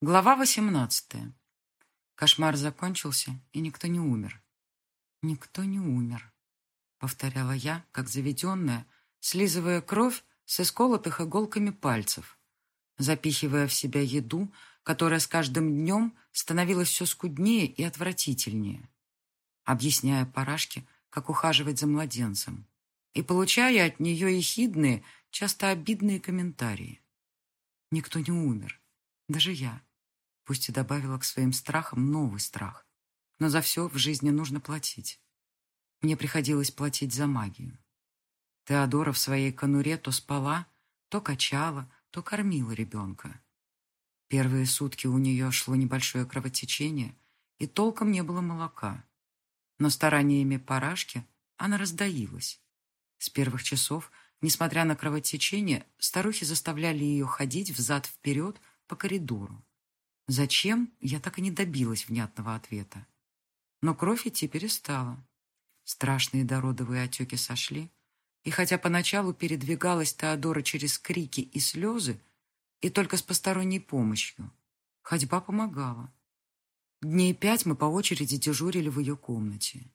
Глава восемнадцатая. Кошмар закончился, и никто не умер. «Никто не умер», — повторяла я, как заведенная, слизывая кровь с исколотых иголками пальцев, запихивая в себя еду, которая с каждым днем становилась все скуднее и отвратительнее, объясняя парашке, как ухаживать за младенцем, и получая от нее ехидные, часто обидные комментарии. Никто не умер, даже я пусть и добавила к своим страхам новый страх. Но за все в жизни нужно платить. Мне приходилось платить за магию. Теодора в своей конуре то спала, то качала, то кормила ребенка. Первые сутки у нее шло небольшое кровотечение, и толком не было молока. Но стараниями парашки она раздаилась. С первых часов, несмотря на кровотечение, старухи заставляли ее ходить взад-вперед по коридору. Зачем, я так и не добилась внятного ответа. Но кровь идти перестала. Страшные дородовые отеки сошли, и хотя поначалу передвигалась Теодора через крики и слезы, и только с посторонней помощью, ходьба помогала. Дней пять мы по очереди дежурили в ее комнате.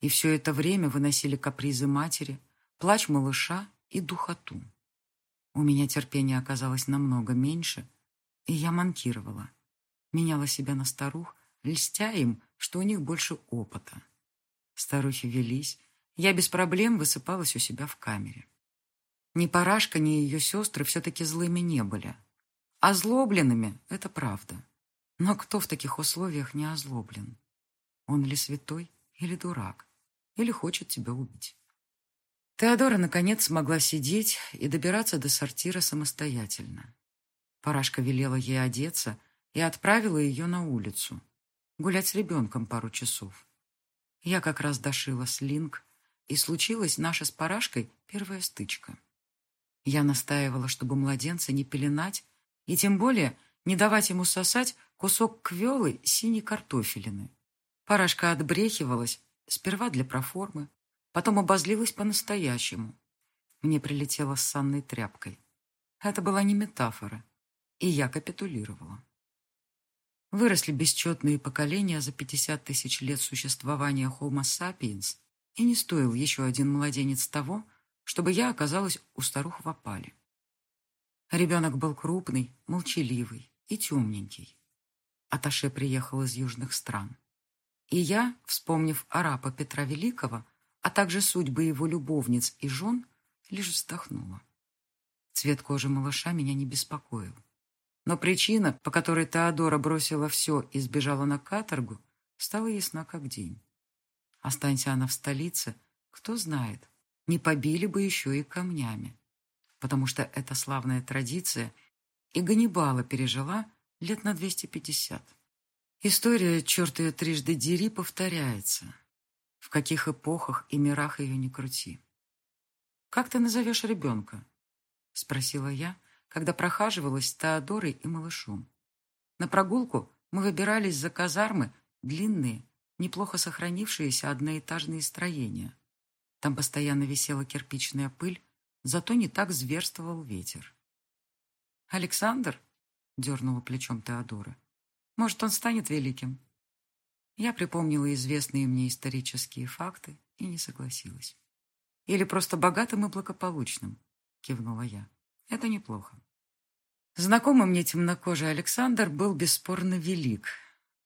И все это время выносили капризы матери, плач малыша и духоту. У меня терпения оказалось намного меньше, и я манкировала меняла себя на старух, льстя им, что у них больше опыта. Старухи велись, я без проблем высыпалась у себя в камере. Ни Парашка, ни ее сестры все-таки злыми не были. Озлобленными — это правда. Но кто в таких условиях не озлоблен? Он ли святой или дурак? Или хочет тебя убить? Теодора, наконец, смогла сидеть и добираться до сортира самостоятельно. Парашка велела ей одеться — и отправила ее на улицу. Гулять с ребенком пару часов. Я как раз дошила слинг, и случилась наша с Парашкой первая стычка. Я настаивала, чтобы младенца не пеленать, и тем более не давать ему сосать кусок квелы синей картофелины. Парашка отбрехивалась, сперва для проформы, потом обозлилась по-настоящему. Мне прилетело с санной тряпкой. Это была не метафора, и я капитулировала. Выросли бесчетные поколения за 50 тысяч лет существования Homo sapiens, и не стоил еще один младенец того, чтобы я оказалась у старух в опале. Ребенок был крупный, молчаливый и темненький. Аташе приехал из южных стран. И я, вспомнив араба Петра Великого, а также судьбы его любовниц и жен, лишь вздохнула. Цвет кожи малыша меня не беспокоил. Но причина, по которой Теодора бросила все и сбежала на каторгу, стала ясна как день. Останься она в столице, кто знает, не побили бы еще и камнями. Потому что эта славная традиция и Ганнибала пережила лет на 250. История, черт ее трижды дери, повторяется. В каких эпохах и мирах ее не крути. «Как ты назовешь ребенка?» — спросила я, когда прохаживалась с Теодорой и малышом. На прогулку мы выбирались за казармы длинные, неплохо сохранившиеся одноэтажные строения. Там постоянно висела кирпичная пыль, зато не так зверствовал ветер. «Александр?» — дернула плечом Теодора. «Может, он станет великим?» Я припомнила известные мне исторические факты и не согласилась. «Или просто богатым и благополучным», — кивнула я. «Это неплохо». Знакомый мне темнокожий Александр был бесспорно велик.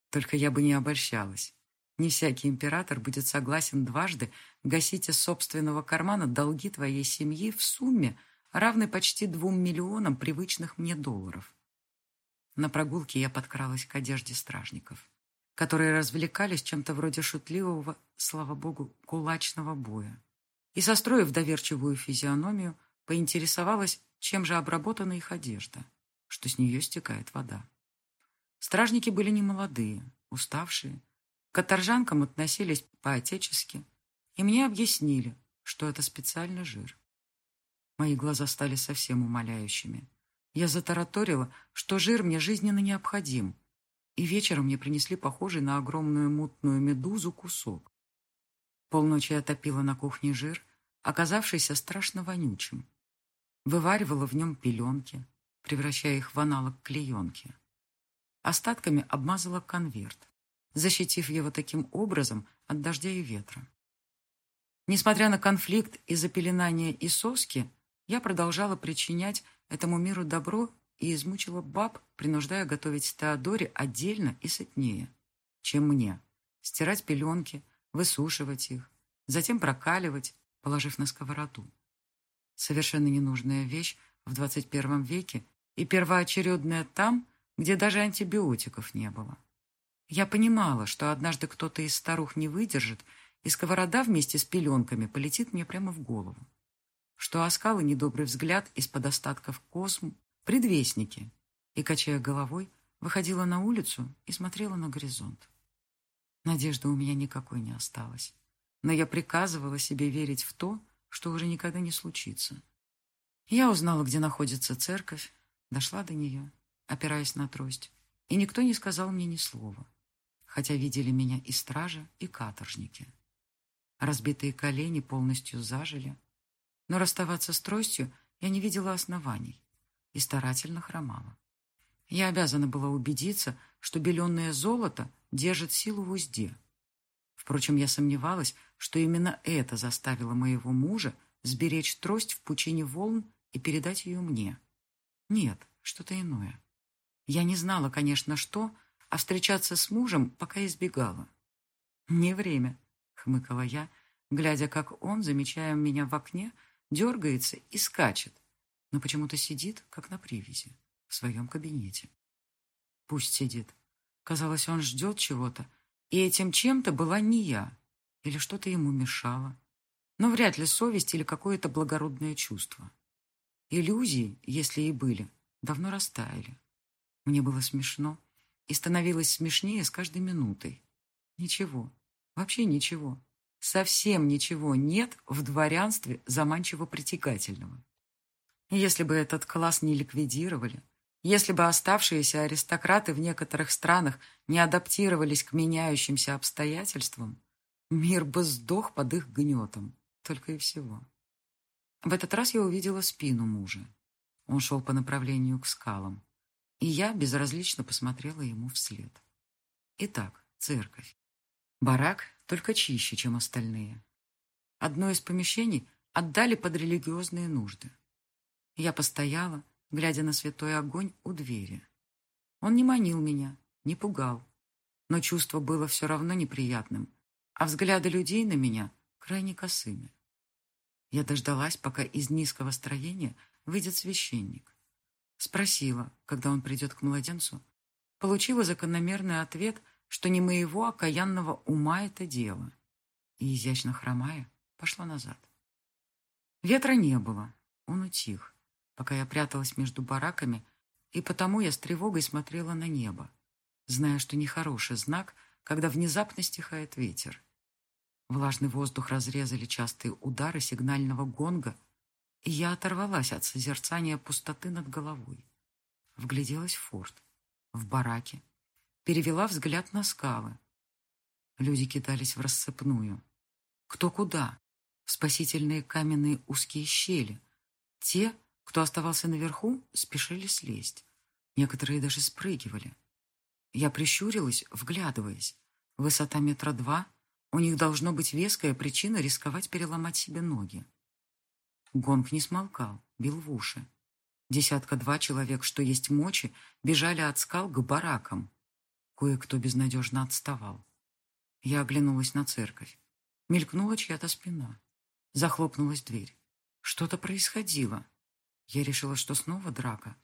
Только я бы не обольщалась. Не всякий император будет согласен дважды гасить из собственного кармана долги твоей семьи в сумме, равной почти двум миллионам привычных мне долларов. На прогулке я подкралась к одежде стражников, которые развлекались чем-то вроде шутливого, слава богу, кулачного боя. И, состроив доверчивую физиономию, поинтересовалась, чем же обработана их одежда что с нее стекает вода. Стражники были немолодые, уставшие. К каторжанкам относились по-отечески, и мне объяснили, что это специальный жир. Мои глаза стали совсем умоляющими. Я затараторила, что жир мне жизненно необходим, и вечером мне принесли похожий на огромную мутную медузу кусок. Полночи я топила на кухне жир, оказавшийся страшно вонючим. Вываривала в нем пеленки, превращая их в аналог клеенки. остатками обмазала конверт, защитив его таким образом от дождя и ветра. Несмотря на конфликт из-за пеленания и соски, я продолжала причинять этому миру добро и измучила баб, принуждая готовить Теодоре отдельно и сытнее, чем мне. Стирать пеленки, высушивать их, затем прокаливать, положив на сковороду. Совершенно ненужная вещь в 21 веке и первоочередная там, где даже антибиотиков не было. Я понимала, что однажды кто-то из старух не выдержит, и сковорода вместе с пеленками полетит мне прямо в голову. Что оскал и недобрый взгляд из-под остатков косм — предвестники, и, качая головой, выходила на улицу и смотрела на горизонт. Надежды у меня никакой не осталось, но я приказывала себе верить в то, что уже никогда не случится. Я узнала, где находится церковь, дошла до нее, опираясь на трость, и никто не сказал мне ни слова, хотя видели меня и стражи, и каторжники. Разбитые колени полностью зажили, но расставаться с тростью я не видела оснований и старательно хромала. Я обязана была убедиться, что беленое золото держит силу в узде. Впрочем, я сомневалась, что именно это заставило моего мужа сберечь трость в пучине волн и передать ее мне. Нет, что-то иное. Я не знала, конечно, что, а встречаться с мужем пока избегала. «Не время», — хмыкала я, глядя, как он, замечая меня в окне, дергается и скачет, но почему-то сидит, как на привязи, в своем кабинете. Пусть сидит. Казалось, он ждет чего-то, и этим чем-то была не я, или что-то ему мешало. Но вряд ли совесть или какое-то благородное чувство. Иллюзии, если и были, давно растаяли. Мне было смешно, и становилось смешнее с каждой минутой. Ничего, вообще ничего, совсем ничего нет в дворянстве заманчиво притягательного. Если бы этот класс не ликвидировали, если бы оставшиеся аристократы в некоторых странах не адаптировались к меняющимся обстоятельствам, мир бы сдох под их гнетом, только и всего. В этот раз я увидела спину мужа. Он шел по направлению к скалам, и я безразлично посмотрела ему вслед. Итак, церковь. Барак только чище, чем остальные. Одно из помещений отдали под религиозные нужды. Я постояла, глядя на святой огонь у двери. Он не манил меня, не пугал, но чувство было все равно неприятным, а взгляды людей на меня крайне косыми. Я дождалась, пока из низкого строения выйдет священник. Спросила, когда он придет к младенцу. Получила закономерный ответ, что не моего окаянного ума это дело. И, изящно хромая, пошла назад. Ветра не было, он утих пока я пряталась между бараками, и потому я с тревогой смотрела на небо, зная, что нехороший знак, когда внезапно стихает ветер. Влажный воздух разрезали частые удары сигнального гонга, и я оторвалась от созерцания пустоты над головой. Вгляделась в форт, в бараке, перевела взгляд на скалы. Люди кидались в рассыпную. Кто куда? В спасительные каменные узкие щели. Те, кто оставался наверху, спешили слезть. Некоторые даже спрыгивали. Я прищурилась, вглядываясь. Высота метра два. У них должно быть веская причина рисковать переломать себе ноги. Гонг не смолкал, бил в уши. Десятка-два человек, что есть мочи, бежали от скал к баракам. Кое-кто безнадежно отставал. Я оглянулась на церковь. Мелькнула чья-то спина. Захлопнулась дверь. Что-то происходило. Я решила, что снова драка.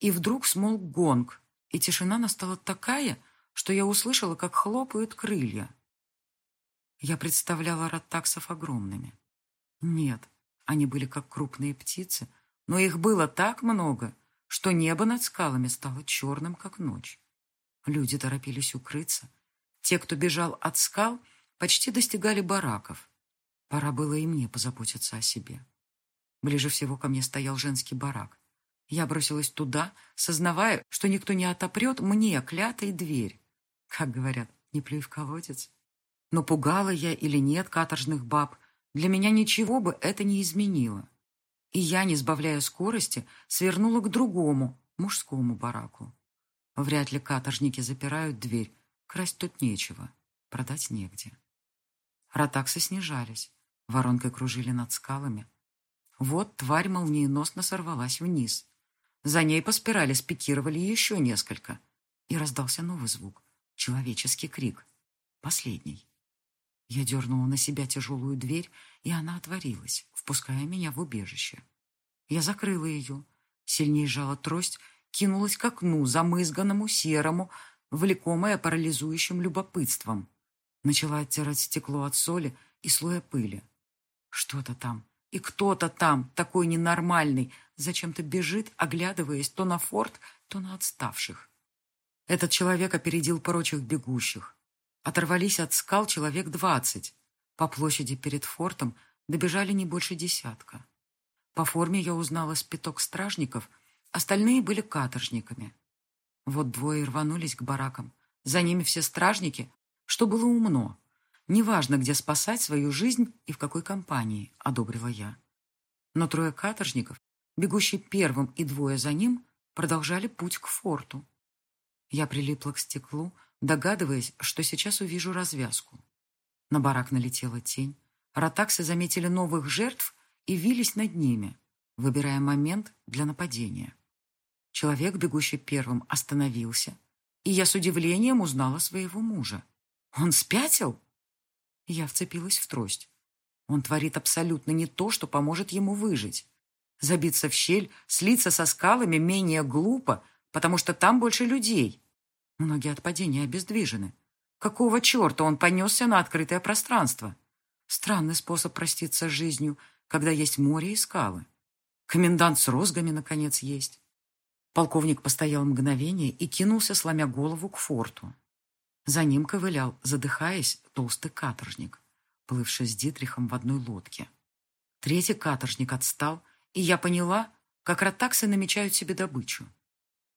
И вдруг смолк гонг, и тишина настала такая, что я услышала, как хлопают крылья. Я представляла раттаксов огромными. Нет, они были как крупные птицы, но их было так много, что небо над скалами стало черным, как ночь. Люди торопились укрыться. Те, кто бежал от скал, почти достигали бараков. Пора было и мне позаботиться о себе. Ближе всего ко мне стоял женский барак. Я бросилась туда, сознавая, что никто не отопрет мне клятой дверь. Как говорят, не плюй в колодец. Но пугала я или нет каторжных баб, для меня ничего бы это не изменило. И я, не сбавляя скорости, свернула к другому, мужскому бараку. Вряд ли каторжники запирают дверь. Красть тут нечего, продать негде. Ротаксы снижались, воронкой кружили над скалами. Вот тварь молниеносно сорвалась вниз. За ней по спирали спикировали еще несколько. И раздался новый звук. Человеческий крик. Последний. Я дернула на себя тяжелую дверь, и она отворилась, впуская меня в убежище. Я закрыла ее, сильнее сжала трость, кинулась к окну, замызганному, серому, влекомая парализующим любопытством. Начала оттирать стекло от соли и слоя пыли. Что-то там и кто-то там, такой ненормальный, зачем-то бежит, оглядываясь то на форт, то на отставших. Этот человек опередил прочих бегущих. Оторвались от скал человек двадцать. По площади перед фортом добежали не больше десятка. По форме я узнала спиток стражников, остальные были каторжниками. Вот двое рванулись к баракам. За ними все стражники, что было умно. Неважно, где спасать свою жизнь и в какой компании, одобрила я. Но трое каторжников, бегущие первым и двое за ним, продолжали путь к форту. Я прилипла к стеклу, догадываясь, что сейчас увижу развязку. На барак налетела тень. Ротаксы заметили новых жертв и вились над ними, выбирая момент для нападения. Человек, бегущий первым, остановился, и я с удивлением узнала своего мужа. Он спятил? Я вцепилась в трость. Он творит абсолютно не то, что поможет ему выжить. Забиться в щель, слиться со скалами менее глупо, потому что там больше людей. Многие от падения обездвижены. Какого черта он понесся на открытое пространство? Странный способ проститься с жизнью, когда есть море и скалы. Комендант с розгами, наконец, есть. Полковник постоял мгновение и кинулся, сломя голову, к форту. За ним ковылял, задыхаясь, толстый каторжник, плывший с Дитрихом в одной лодке. Третий каторжник отстал, и я поняла, как ротаксы намечают себе добычу.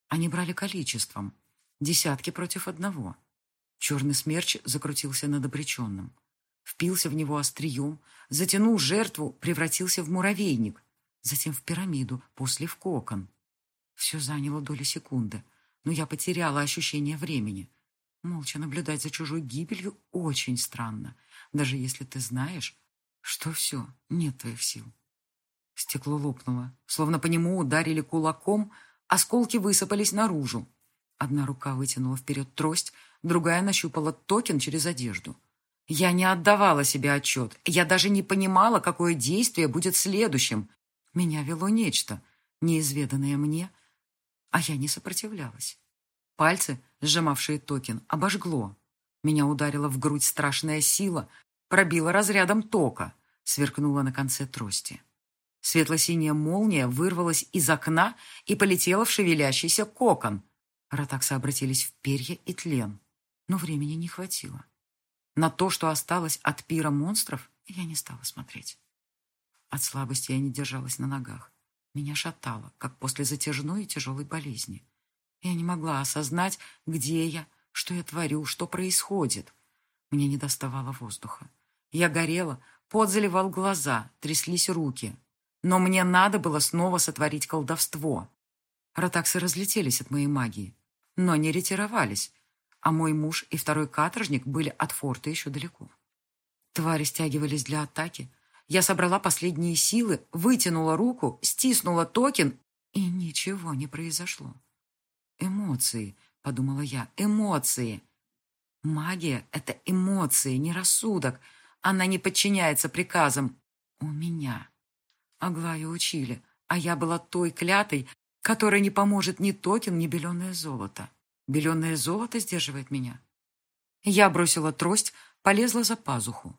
Они брали количеством, десятки против одного. Черный смерч закрутился над обреченным. Впился в него острием, затянул жертву, превратился в муравейник, затем в пирамиду, после в кокон. Все заняло доли секунды, но я потеряла ощущение времени — Молча наблюдать за чужой гибелью очень странно, даже если ты знаешь, что все, нет твоих сил. Стекло лопнуло, словно по нему ударили кулаком, осколки высыпались наружу. Одна рука вытянула вперед трость, другая нащупала токен через одежду. Я не отдавала себе отчет, я даже не понимала, какое действие будет следующим. Меня вело нечто, неизведанное мне, а я не сопротивлялась. Пальцы, сжимавшие токен, обожгло. Меня ударила в грудь страшная сила, пробила разрядом тока, сверкнула на конце трости. Светло-синяя молния вырвалась из окна и полетела в шевелящийся кокон. Ротаксы обратились в перья и тлен, но времени не хватило. На то, что осталось от пира монстров, я не стала смотреть. От слабости я не держалась на ногах. Меня шатало, как после затяжной и тяжелой болезни. Я не могла осознать, где я, что я творю, что происходит. Мне не доставало воздуха. Я горела, пот заливал глаза, тряслись руки. Но мне надо было снова сотворить колдовство. Ротаксы разлетелись от моей магии, но не ретировались, а мой муж и второй каторжник были от форта еще далеко. Твари стягивались для атаки. Я собрала последние силы, вытянула руку, стиснула токен, и ничего не произошло. Эмоции, подумала я, эмоции. Магия — это эмоции, не рассудок. Она не подчиняется приказам. У меня. Аглаю учили, а я была той клятой, которой не поможет ни токен, ни беленое золото. Беленое золото сдерживает меня. Я бросила трость, полезла за пазуху.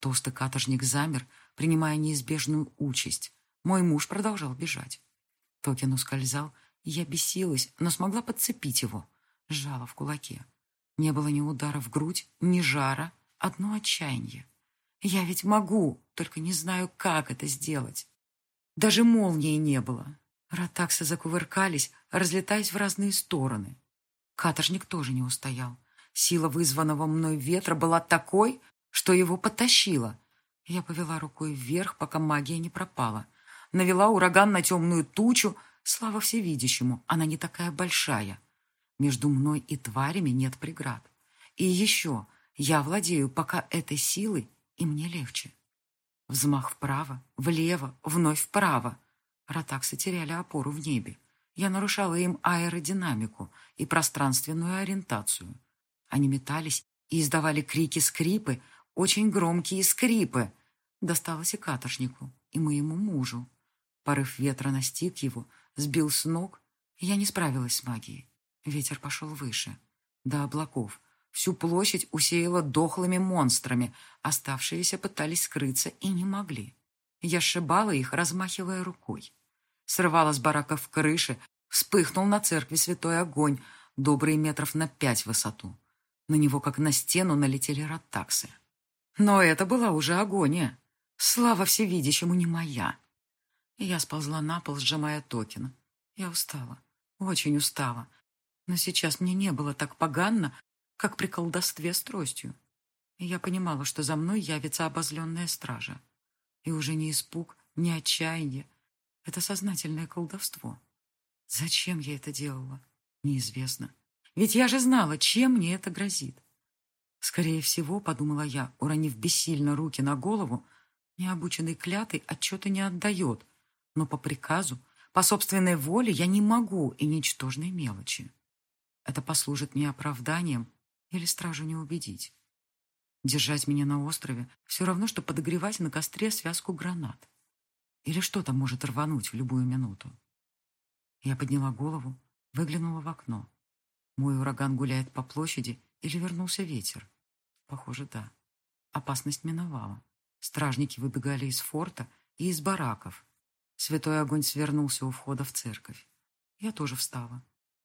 Толстый каторжник замер, принимая неизбежную участь. Мой муж продолжал бежать. Токен ускользал, я бесилась, но смогла подцепить его. Сжала в кулаке. Не было ни удара в грудь, ни жара, одно отчаяние. Я ведь могу, только не знаю, как это сделать. Даже молнии не было. Ротаксы закувыркались, разлетаясь в разные стороны. Каторжник тоже не устоял. Сила вызванного мной ветра была такой, что его потащило. Я повела рукой вверх, пока магия не пропала. Навела ураган на темную тучу, Слава всевидящему, она не такая большая. Между мной и тварями нет преград. И еще я владею пока этой силой, и мне легче. Взмах вправо, влево, вновь вправо. Ротаксы теряли опору в небе. Я нарушала им аэродинамику и пространственную ориентацию. Они метались и издавали крики-скрипы, очень громкие скрипы. Досталось и каторжнику, и моему мужу. Порыв ветра настиг его, сбил с ног. Я не справилась с магией. Ветер пошел выше, до облаков. Всю площадь усеяло дохлыми монстрами. Оставшиеся пытались скрыться и не могли. Я сшибала их, размахивая рукой. Срывала с бараков крыши, вспыхнул на церкви святой огонь, добрые метров на пять высоту. На него, как на стену, налетели ротаксы. Но это была уже агония. Слава всевидящему не моя. Я сползла на пол, сжимая токен. Я устала, очень устала. Но сейчас мне не было так поганно, как при колдовстве с тростью. Я понимала, что за мной явится обозленная стража. И уже не испуг, не отчаяние. Это сознательное колдовство. Зачем я это делала? Неизвестно. Ведь я же знала, чем мне это грозит. Скорее всего, подумала я, уронив бессильно руки на голову, необученный клятый отчета не отдает, но по приказу, по собственной воле я не могу и ничтожной мелочи. Это послужит мне оправданием или стражу не убедить. Держать меня на острове все равно, что подогревать на костре связку гранат. Или что-то может рвануть в любую минуту. Я подняла голову, выглянула в окно. Мой ураган гуляет по площади или вернулся ветер? Похоже, да. Опасность миновала. Стражники выбегали из форта и из бараков. Святой огонь свернулся у входа в церковь. Я тоже встала.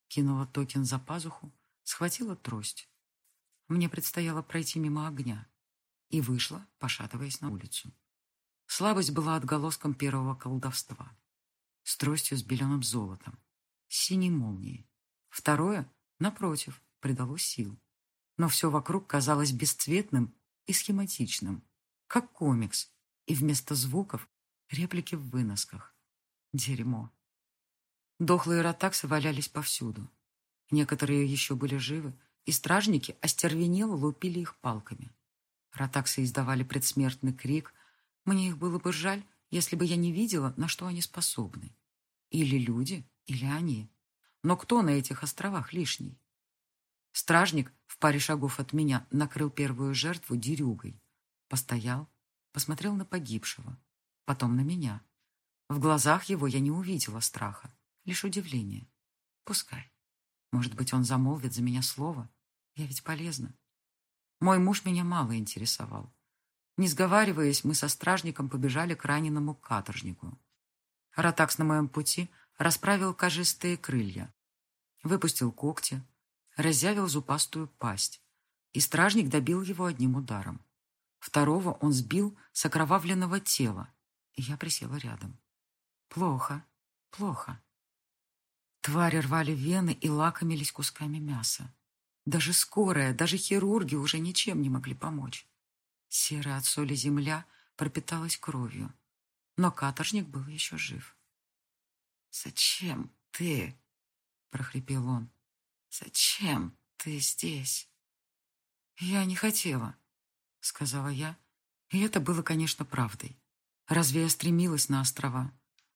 Кинула токен за пазуху, схватила трость. Мне предстояло пройти мимо огня. И вышла, пошатываясь на улицу. Слабость была отголоском первого колдовства. С тростью с беленым золотом. Синей молнией. Второе, напротив, придало сил. Но все вокруг казалось бесцветным и схематичным. Как комикс. И вместо звуков реплики в выносках. Дерьмо. Дохлые ротаксы валялись повсюду. Некоторые еще были живы, и стражники остервенело лупили их палками. Ротаксы издавали предсмертный крик. Мне их было бы жаль, если бы я не видела, на что они способны. Или люди, или они. Но кто на этих островах лишний? Стражник в паре шагов от меня накрыл первую жертву дерюгой. Постоял, посмотрел на погибшего, потом на меня. В глазах его я не увидела страха, лишь удивление. Пускай. Может быть, он замолвит за меня слово, я ведь полезна. Мой муж меня мало интересовал. Не сговариваясь, мы со стражником побежали к раненому каторжнику. Ротакс на моем пути расправил кожистые крылья, выпустил когти, разъявил зубастую пасть, и стражник добил его одним ударом. Второго он сбил с окровавленного тела, и я присела рядом. Плохо, плохо. Твари рвали вены и лакомились кусками мяса. Даже скорая, даже хирурги уже ничем не могли помочь. Серая от соли земля пропиталась кровью, но каторжник был еще жив. «Зачем ты?» — прохрипел он. «Зачем ты здесь?» «Я не хотела», — сказала я, и это было, конечно, правдой. Разве я стремилась на острова?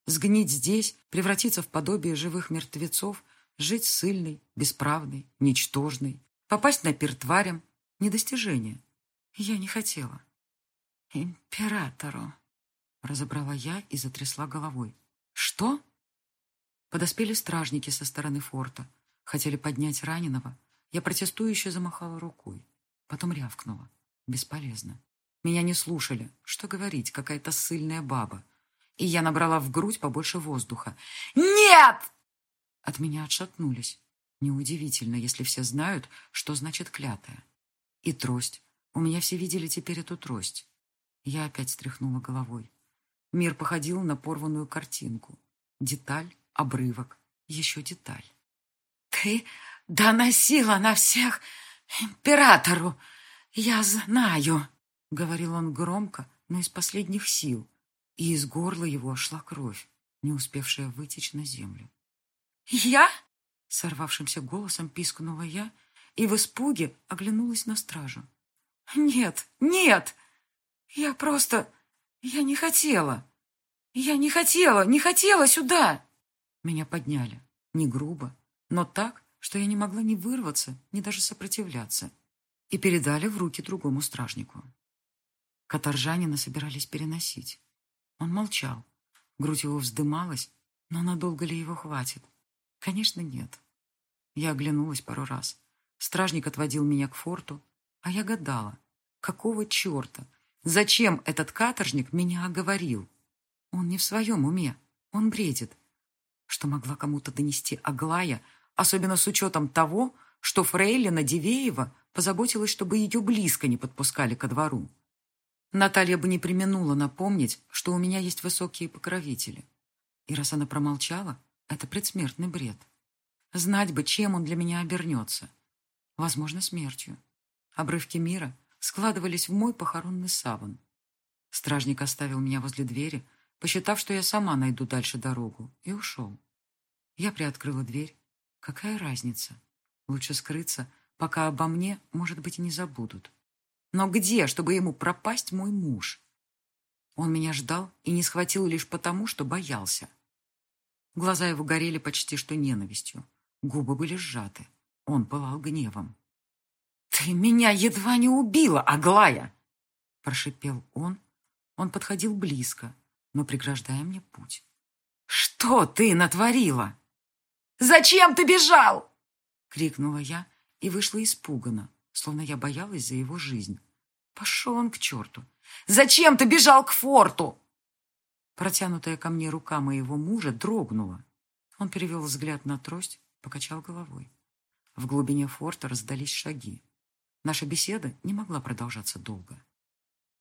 Сгнить здесь, превратиться в подобие живых мертвецов Жить сильной, бесправной, ничтожной, попасть на пир тварям — недостижение. Я не хотела. «Императору!» — разобрала я и затрясла головой. «Что?» Подоспели стражники со стороны форта. Хотели поднять раненого. Я протестующе замахала рукой. Потом рявкнула. Бесполезно. Меня не слушали. Что говорить, какая-то сильная баба. И я набрала в грудь побольше воздуха. «Нет!» От меня отшатнулись. Неудивительно, если все знают, что значит клятая. И трость. У меня все видели теперь эту трость. Я опять стряхнула головой. Мир походил на порванную картинку. Деталь, обрывок, еще деталь. «Ты доносила на всех императору! Я знаю!» — говорил он громко, но из последних сил, и из горла его шла кровь, не успевшая вытечь на землю. «Я? Сорвавшимся голосом пискнула я и в испуге оглянулась на стражу. «Нет, нет! Я просто... Я не хотела! Я не хотела, не хотела сюда!» Меня подняли. Не грубо, но так, что я не могла ни вырваться, ни даже сопротивляться. И передали в руки другому стражнику. Каторжанина собирались переносить. Он молчал. Грудь его вздымалась, но надолго ли его хватит? Конечно, нет. Я оглянулась пару раз. Стражник отводил меня к форту, а я гадала, какого черта? Зачем этот каторжник меня оговорил? Он не в своем уме, он бредит. Что могла кому-то донести Аглая, особенно с учетом того, что Фрейлина Дивеева позаботилась, чтобы ее близко не подпускали ко двору. Наталья бы не применула напомнить, что у меня есть высокие покровители. И раз она промолчала, это предсмертный бред. Знать бы, чем он для меня обернется. Возможно, смертью. Обрывки мира складывались в мой похоронный саван. Стражник оставил меня возле двери, посчитав, что я сама найду дальше дорогу, и ушел. Я приоткрыла дверь. Какая разница? Лучше скрыться, пока обо мне, может быть, и не забудут. Но где, чтобы ему пропасть мой муж? Он меня ждал и не схватил лишь потому, что боялся. Глаза его горели почти что ненавистью. Губы были сжаты. Он пылал гневом. «Ты меня едва не убила, Аглая!» Прошипел он. Он подходил близко, но преграждая мне путь. «Что ты натворила?» «Зачем ты бежал?» Крикнула я и вышла испуганно, словно я боялась за его жизнь. Пошел он к черту. «Зачем ты бежал к форту?» Протянутая ко мне рука моего мужа дрогнула. Он перевел взгляд на трость, покачал головой. В глубине форта раздались шаги. Наша беседа не могла продолжаться долго.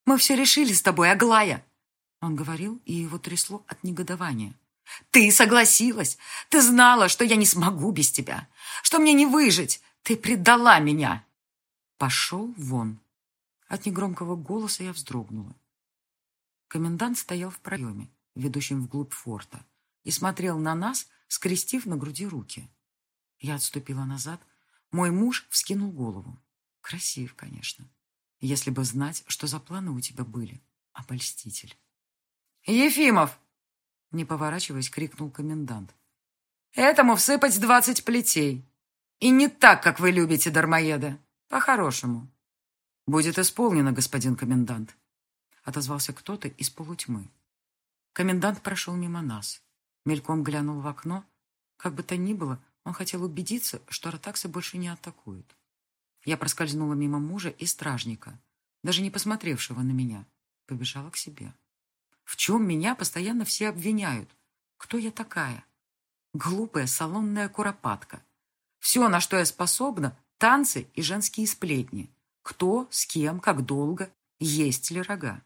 «Мы все решили с тобой, Аглая!» Он говорил, и его трясло от негодования. «Ты согласилась! Ты знала, что я не смогу без тебя! Что мне не выжить! Ты предала меня!» «Пошел вон!» От негромкого голоса я вздрогнула. Комендант стоял в проеме, ведущем вглубь форта, и смотрел на нас, скрестив на груди руки. Я отступила назад. Мой муж вскинул голову. Красив, конечно. Если бы знать, что за планы у тебя были. Обольститель. «Ефимов!» Не поворачиваясь, крикнул комендант. «Этому всыпать двадцать плетей. И не так, как вы любите, дармоеда. По-хорошему». «Будет исполнено, господин комендант», — отозвался кто-то из полутьмы. Комендант прошел мимо нас. Мельком глянул в окно. Как бы то ни было, он хотел убедиться, что ратаксы больше не атакуют. Я проскользнула мимо мужа и стражника, даже не посмотревшего на меня. Побежала к себе. В чем меня постоянно все обвиняют? Кто я такая? Глупая салонная куропатка. Все, на что я способна, танцы и женские сплетни. Кто, с кем, как долго, есть ли рога.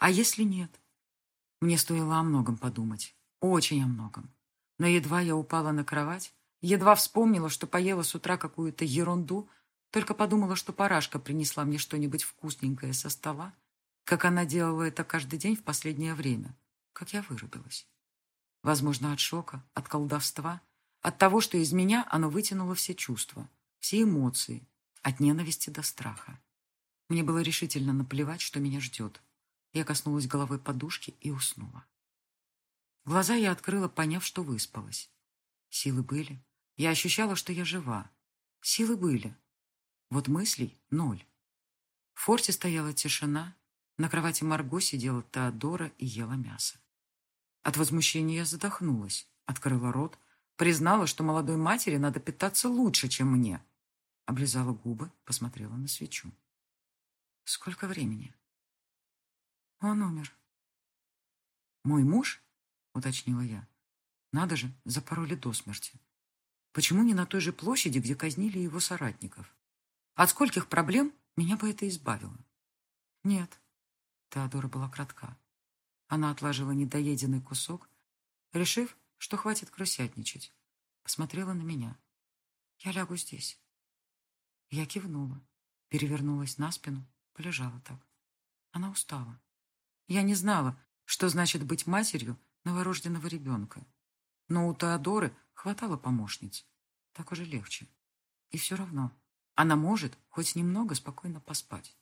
А если нет? Мне стоило о многом подумать. Очень о многом. Но едва я упала на кровать, Едва вспомнила, что поела с утра какую-то ерунду, только подумала, что парашка принесла мне что-нибудь вкусненькое со стола, как она делала это каждый день в последнее время, как я вырубилась. Возможно, от шока, от колдовства, от того, что из меня оно вытянуло все чувства, все эмоции, от ненависти до страха. Мне было решительно наплевать, что меня ждет. Я коснулась головой подушки и уснула. Глаза я открыла, поняв, что выспалась. Силы были, я ощущала, что я жива. Силы были. Вот мыслей — ноль. В форте стояла тишина. На кровати Марго сидела Теодора и ела мясо. От возмущения я задохнулась, открыла рот, признала, что молодой матери надо питаться лучше, чем мне. Облизала губы, посмотрела на свечу. Сколько времени? Он умер. Мой муж? Уточнила я. Надо же, запороли до смерти. Почему не на той же площади, где казнили его соратников? От скольких проблем меня бы это избавило? Нет. Теодора была кратка. Она отложила недоеденный кусок, решив, что хватит крысятничать. Посмотрела на меня. Я лягу здесь. Я кивнула, перевернулась на спину, полежала так. Она устала. Я не знала, что значит быть матерью новорожденного ребенка. Но у Теодоры хватало помощниц. так уже легче. И все равно она может хоть немного спокойно поспать.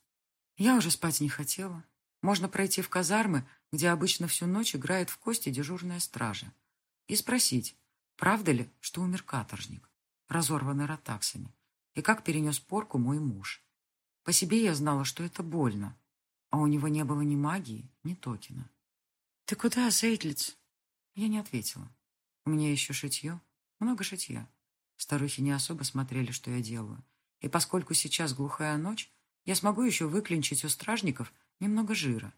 Я уже спать не хотела. Можно пройти в казармы, где обычно всю ночь играет в кости дежурная стража, и спросить, правда ли, что умер каторжник, разорванный ротаксами, и как перенес порку мой муж. По себе я знала, что это больно, а у него не было ни магии, ни токена. «Ты куда, Зейдлиц?» Я не ответила. У меня еще шитье, много шитья. Старухи не особо смотрели, что я делаю. И поскольку сейчас глухая ночь, я смогу еще выклинчить у стражников немного жира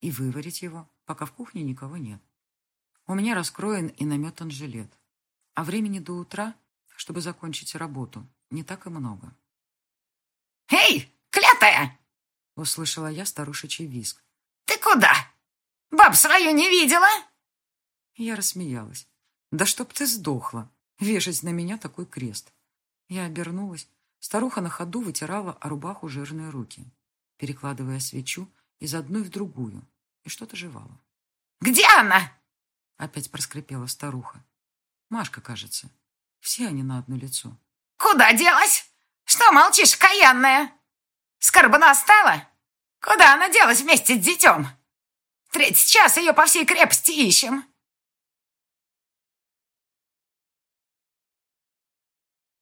и выварить его, пока в кухне никого нет. У меня раскроен и наметан жилет. А времени до утра, чтобы закончить работу, не так и много. «Эй, клятая!» — услышала я старушечий визг. «Ты куда? Баб свою не видела?» Я рассмеялась. «Да чтоб ты сдохла! Вешать на меня такой крест!» Я обернулась Старуха на ходу вытирала о рубаху жирные руки, перекладывая свечу из одной в другую, и что-то жевала. «Где она?» Опять проскрипела старуха. Машка, кажется. Все они на одно лицо. «Куда делась? Что молчишь, каянная? Скорбна стала? Куда она делась вместе с детем? Третий час ее по всей крепости ищем.